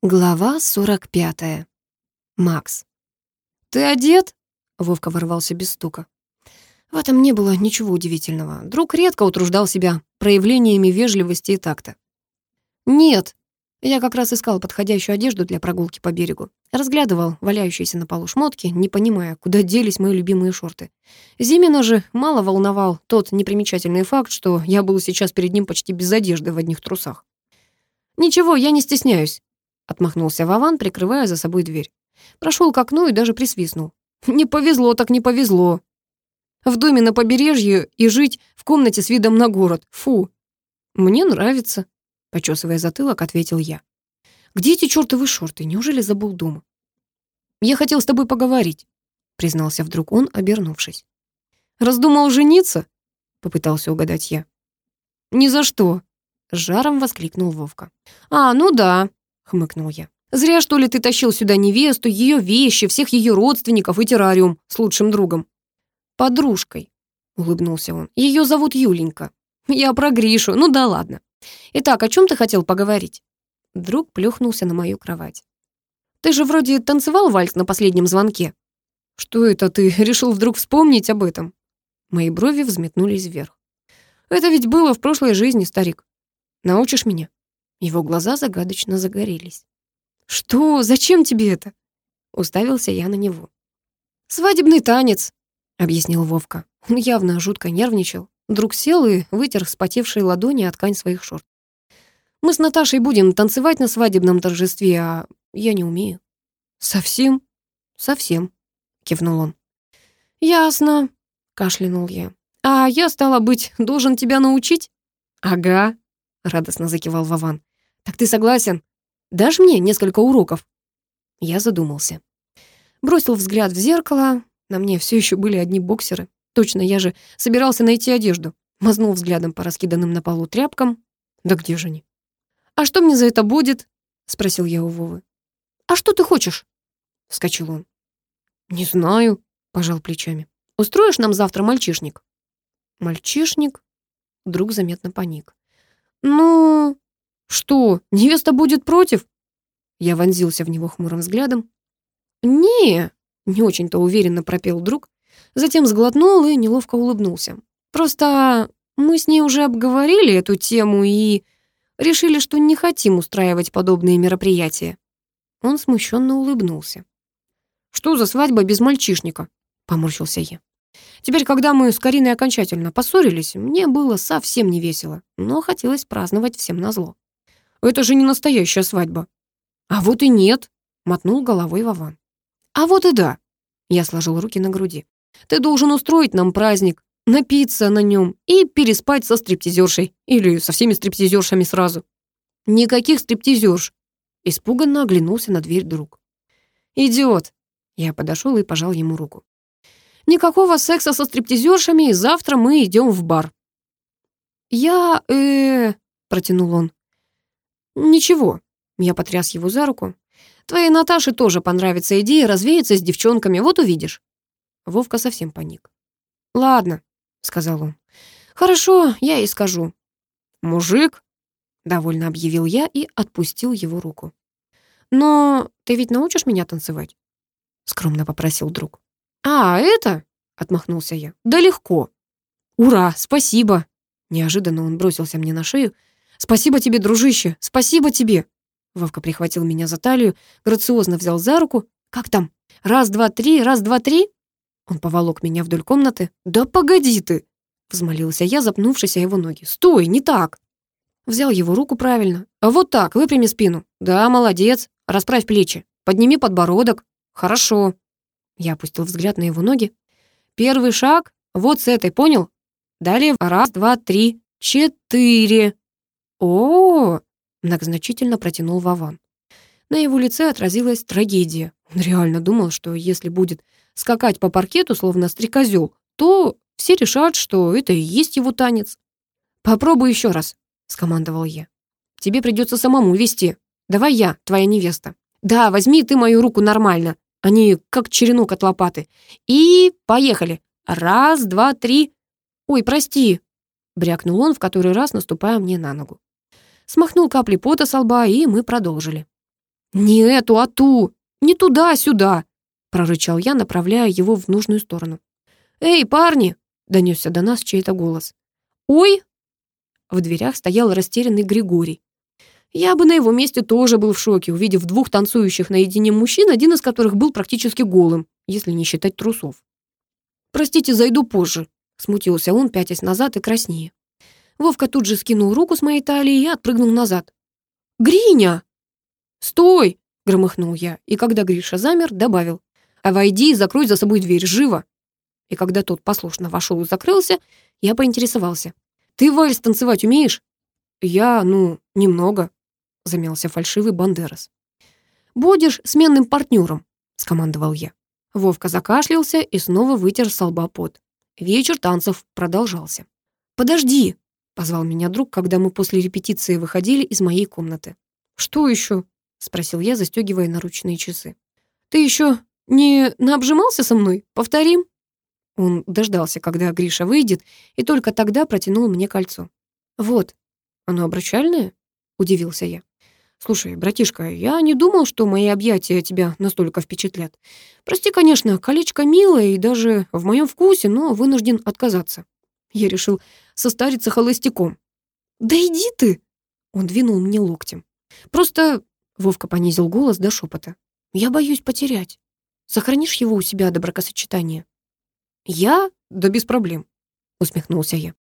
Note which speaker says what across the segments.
Speaker 1: Глава 45. Макс. «Ты одет?» — Вовка ворвался без стука. В этом не было ничего удивительного. Друг редко утруждал себя проявлениями вежливости и такта. «Нет». Я как раз искал подходящую одежду для прогулки по берегу. Разглядывал валяющиеся на полу шмотки, не понимая, куда делись мои любимые шорты. Зимина же мало волновал тот непримечательный факт, что я был сейчас перед ним почти без одежды в одних трусах. «Ничего, я не стесняюсь», Отмахнулся Вован, прикрывая за собой дверь. Прошел к окну и даже присвистнул. «Не повезло, так не повезло. В доме на побережье и жить в комнате с видом на город. Фу!» «Мне нравится», — почесывая затылок, ответил я. «Где эти чертовы шорты? Неужели забыл дома?» «Я хотел с тобой поговорить», — признался вдруг он, обернувшись. «Раздумал жениться?» — попытался угадать я. «Ни за что!» — с жаром воскликнул Вовка. «А, ну да», хмыкнул я. «Зря, что ли, ты тащил сюда невесту, ее вещи, всех ее родственников и террариум с лучшим другом». «Подружкой», — улыбнулся он. Ее зовут Юленька. Я про Гришу, ну да ладно. Итак, о чем ты хотел поговорить?» Друг плюхнулся на мою кровать. «Ты же вроде танцевал вальс на последнем звонке». «Что это ты решил вдруг вспомнить об этом?» Мои брови взметнулись вверх. «Это ведь было в прошлой жизни, старик. Научишь меня?» Его глаза загадочно загорелись. «Что? Зачем тебе это?» Уставился я на него. «Свадебный танец», — объяснил Вовка. Он явно жутко нервничал. Друг сел и вытер вспотевшие ладони от ткань своих шорт. «Мы с Наташей будем танцевать на свадебном торжестве, а я не умею». «Совсем?» «Совсем», — кивнул он. «Ясно», — кашлянул я. «А я, стало быть, должен тебя научить?» «Ага», — радостно закивал Вован. «Так ты согласен? Дашь мне несколько уроков?» Я задумался. Бросил взгляд в зеркало. На мне все еще были одни боксеры. Точно, я же собирался найти одежду. Мазнул взглядом по раскиданным на полу тряпкам. Да где же они? «А что мне за это будет?» — спросил я у Вовы. «А что ты хочешь?» — вскочил он. «Не знаю», — пожал плечами. «Устроишь нам завтра мальчишник?» «Мальчишник?» Друг заметно паник. «Ну...» «Что, невеста будет против?» Я вонзился в него хмурым взглядом. «Не...» — не очень-то уверенно пропел друг. Затем сглотнул и неловко улыбнулся. «Просто мы с ней уже обговорили эту тему и решили, что не хотим устраивать подобные мероприятия». Он смущенно улыбнулся. «Что за свадьба без мальчишника?» — поморщился я. Теперь, когда мы с Кариной окончательно поссорились, мне было совсем не весело, но хотелось праздновать всем назло. Это же не настоящая свадьба». «А вот и нет», — мотнул головой Вован. «А вот и да», — я сложил руки на груди. «Ты должен устроить нам праздник, напиться на нем и переспать со стриптизершей. Или со всеми стриптизершами сразу». «Никаких стриптизерш», — испуганно оглянулся на дверь друг. «Идиот», — я подошел и пожал ему руку. «Никакого секса со стриптизершами, и завтра мы идем в бар». «Я, э, протянул он. «Ничего», — я потряс его за руку. «Твоей Наташе тоже понравится идея развеяться с девчонками, вот увидишь». Вовка совсем паник. «Ладно», — сказал он. «Хорошо, я ей скажу». «Мужик», — довольно объявил я и отпустил его руку. «Но ты ведь научишь меня танцевать?» — скромно попросил друг. «А, это?» — отмахнулся я. «Да легко». «Ура, спасибо!» Неожиданно он бросился мне на шею, «Спасибо тебе, дружище, спасибо тебе!» Вовка прихватил меня за талию, грациозно взял за руку. «Как там? Раз, два, три, раз, два, три?» Он поволок меня вдоль комнаты. «Да погоди ты!» Взмолился я, запнувшись о его ноги. «Стой, не так!» Взял его руку правильно. «А вот так, выпрями спину. Да, молодец. Расправь плечи. Подними подбородок. Хорошо». Я опустил взгляд на его ноги. «Первый шаг вот с этой, понял? Далее раз, два, три, четыре о, многозначительно протянул Вован. На его лице отразилась трагедия. Он реально думал, что если будет скакать по паркету, словно стрекозёл, то все решат, что это и есть его танец. «Попробуй еще раз», — скомандовал я. «Тебе придется самому вести. Давай я, твоя невеста. Да, возьми ты мою руку нормально. Они как черенок от лопаты. И поехали. Раз, два, три. Ой, прости», — брякнул он в который раз, наступая мне на ногу смахнул капли пота со лба, и мы продолжили. «Не эту, а ту! Не туда-сюда!» — прорычал я, направляя его в нужную сторону. «Эй, парни!» — донесся до нас чей-то голос. «Ой!» В дверях стоял растерянный Григорий. Я бы на его месте тоже был в шоке, увидев двух танцующих наедине мужчин, один из которых был практически голым, если не считать трусов. «Простите, зайду позже», — смутился он, пятясь назад и краснее. Вовка тут же скинул руку с моей талии и отпрыгнул назад. «Гриня!» «Стой!» — громыхнул я, и когда Гриша замер, добавил. «А войди и закрой за собой дверь, живо!» И когда тот послушно вошел и закрылся, я поинтересовался. «Ты вальс танцевать умеешь?» «Я, ну, немного», — замялся фальшивый Бандерас. «Будешь сменным партнером», — скомандовал я. Вовка закашлялся и снова вытер с лба пот. Вечер танцев продолжался. «Подожди», — позвал меня друг, когда мы после репетиции выходили из моей комнаты. «Что еще?» — спросил я, застегивая наручные часы. «Ты еще не наобжимался со мной? Повторим?» Он дождался, когда Гриша выйдет, и только тогда протянул мне кольцо. «Вот, оно обручальное?» — удивился я. «Слушай, братишка, я не думал, что мои объятия тебя настолько впечатлят. Прости, конечно, колечко милое и даже в моем вкусе, но вынужден отказаться. Я решил состариться холостяком». «Да иди ты!» — он двинул мне локтем. «Просто...» — Вовка понизил голос до шепота. «Я боюсь потерять. Сохранишь его у себя до бракосочетания?» «Я? Да без проблем», — усмехнулся я.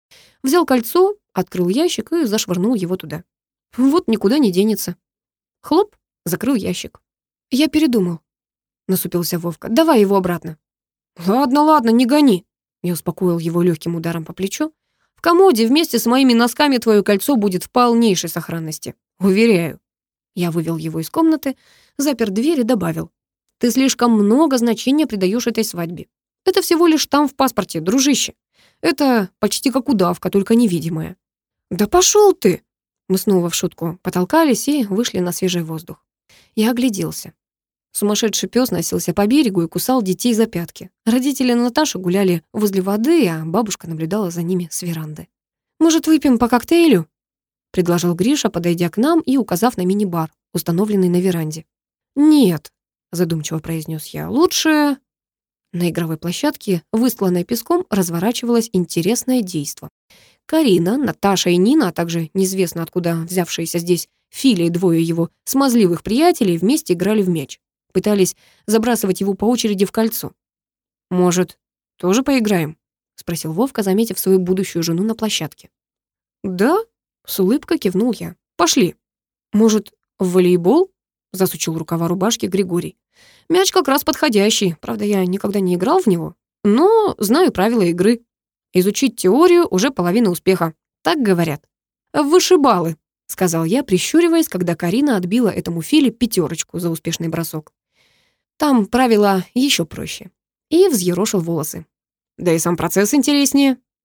Speaker 1: Взял кольцо, открыл ящик и зашвырнул его туда. Вот никуда не денется. Хлоп, закрыл ящик. Я передумал. Насупился Вовка. Давай его обратно. Ладно, ладно, не гони. Я успокоил его легким ударом по плечу. Комоде вместе с моими носками твое кольцо будет в полнейшей сохранности. Уверяю. Я вывел его из комнаты, запер дверь и добавил. Ты слишком много значения придаешь этой свадьбе. Это всего лишь там в паспорте, дружище. Это почти как удавка, только невидимая. Да пошел ты! Мы снова в шутку потолкались и вышли на свежий воздух. Я огляделся. Сумасшедший пес носился по берегу и кусал детей за пятки. Родители Наташи гуляли возле воды, а бабушка наблюдала за ними с веранды. «Может, выпьем по коктейлю?» — предложил Гриша, подойдя к нам и указав на мини-бар, установленный на веранде. «Нет», — задумчиво произнес я, — «лучше...» На игровой площадке, выстланной песком, разворачивалось интересное действо. Карина, Наташа и Нина, а также неизвестно откуда взявшиеся здесь Филя и двое его смазливых приятелей вместе играли в мяч. Пытались забрасывать его по очереди в кольцо. «Может, тоже поиграем?» — спросил Вовка, заметив свою будущую жену на площадке. «Да?» — с улыбкой кивнул я. «Пошли. Может, в волейбол?» — засучил рукава рубашки Григорий. «Мяч как раз подходящий. Правда, я никогда не играл в него, но знаю правила игры». Изучить теорию уже половина успеха. Так говорят. Вышибалы, сказал я, прищуриваясь, когда Карина отбила этому Филе пятерочку за успешный бросок. Там правила еще проще. И взъерошил волосы. Да и сам процесс интереснее.